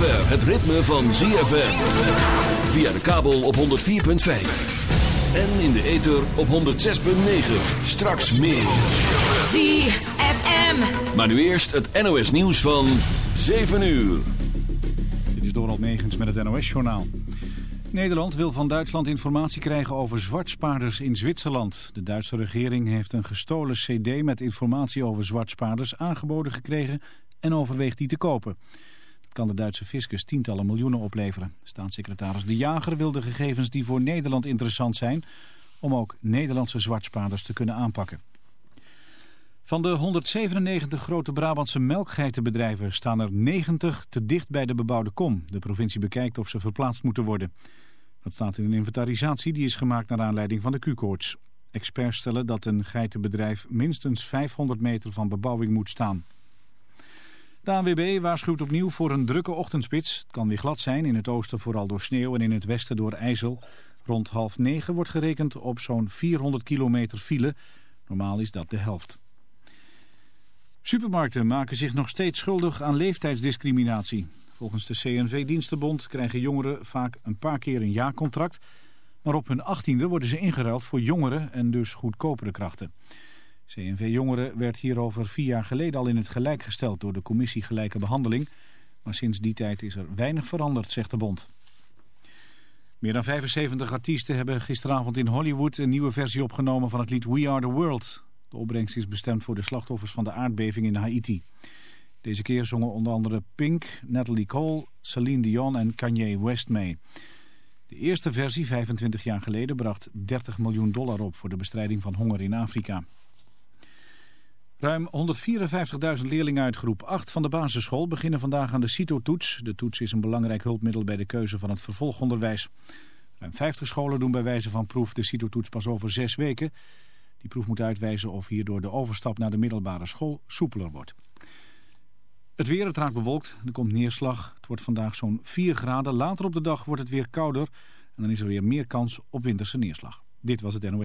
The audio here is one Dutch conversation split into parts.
zover het ritme van ZFM. Via de kabel op 104.5. En in de ether op 106.9. Straks meer. ZFM. Maar nu eerst het NOS nieuws van 7 uur. Dit is Dorald Megens met het NOS-journaal. Nederland wil van Duitsland informatie krijgen over zwartspaarders in Zwitserland. De Duitse regering heeft een gestolen cd met informatie over zwartspaarders aangeboden gekregen en overweegt die te kopen. Kan de Duitse fiscus tientallen miljoenen opleveren. Staatssecretaris De Jager wil de gegevens die voor Nederland interessant zijn... om ook Nederlandse zwartspaarders te kunnen aanpakken. Van de 197 grote Brabantse melkgeitenbedrijven staan er 90 te dicht bij de bebouwde kom. De provincie bekijkt of ze verplaatst moeten worden. Dat staat in een inventarisatie die is gemaakt naar aanleiding van de Q-koorts. Experts stellen dat een geitenbedrijf minstens 500 meter van bebouwing moet staan. De ANWB waarschuwt opnieuw voor een drukke ochtendspits. Het kan weer glad zijn, in het oosten vooral door sneeuw en in het westen door ijzel. Rond half negen wordt gerekend op zo'n 400 kilometer file. Normaal is dat de helft. Supermarkten maken zich nog steeds schuldig aan leeftijdsdiscriminatie. Volgens de CNV-dienstenbond krijgen jongeren vaak een paar keer een jaarcontract... maar op hun achttiende worden ze ingeruild voor jongere en dus goedkopere krachten. CNV Jongeren werd hierover vier jaar geleden al in het gelijk gesteld door de commissie Gelijke Behandeling. Maar sinds die tijd is er weinig veranderd, zegt de bond. Meer dan 75 artiesten hebben gisteravond in Hollywood een nieuwe versie opgenomen van het lied We Are The World. De opbrengst is bestemd voor de slachtoffers van de aardbeving in Haiti. Deze keer zongen onder andere Pink, Natalie Cole, Celine Dion en Kanye West mee. De eerste versie, 25 jaar geleden, bracht 30 miljoen dollar op voor de bestrijding van honger in Afrika. Ruim 154.000 leerlingen uit groep 8 van de basisschool beginnen vandaag aan de CITO-toets. De toets is een belangrijk hulpmiddel bij de keuze van het vervolgonderwijs. Ruim 50 scholen doen bij wijze van proef de CITO-toets pas over zes weken. Die proef moet uitwijzen of hierdoor de overstap naar de middelbare school soepeler wordt. Het weer, het raakt bewolkt, er komt neerslag. Het wordt vandaag zo'n 4 graden. Later op de dag wordt het weer kouder en dan is er weer meer kans op winterse neerslag. Dit was het NOS.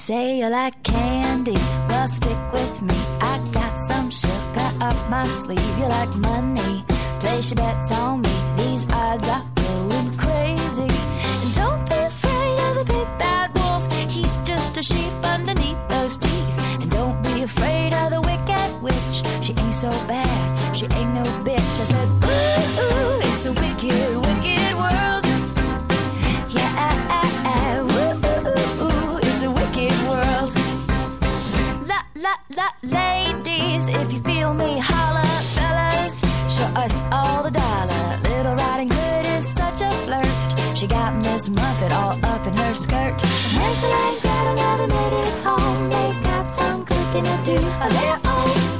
say you like candy, well, stick with me. I got some sugar up my sleeve. You like money, place your bets on me. I do on their.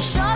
show.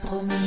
Promis.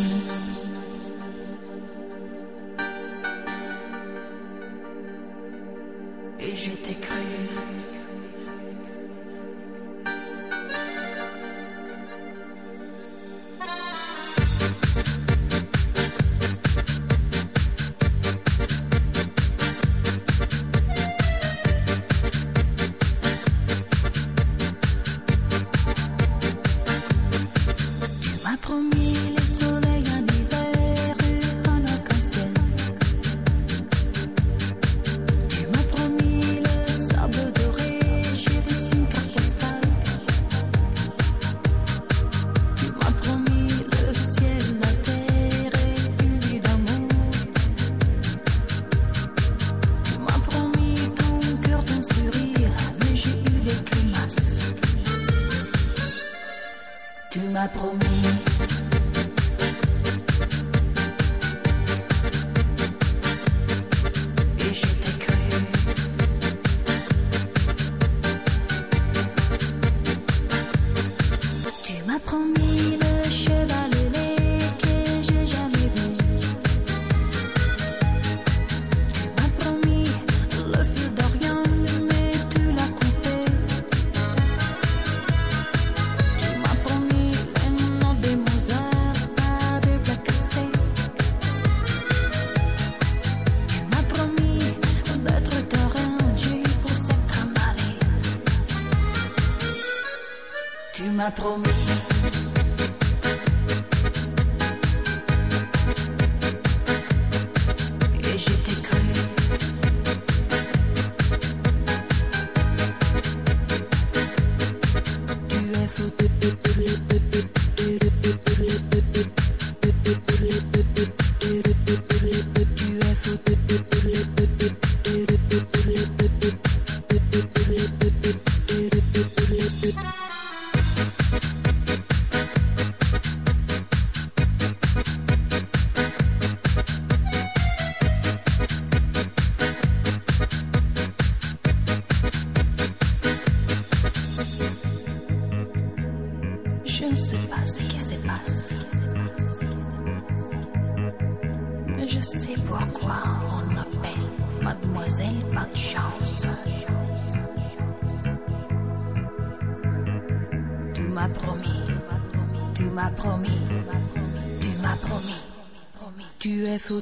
Mademoiselle Pas de chance. Tu m'as promis, tu m'as promis, tu m'as promis. Tu es fou.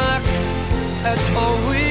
at all. We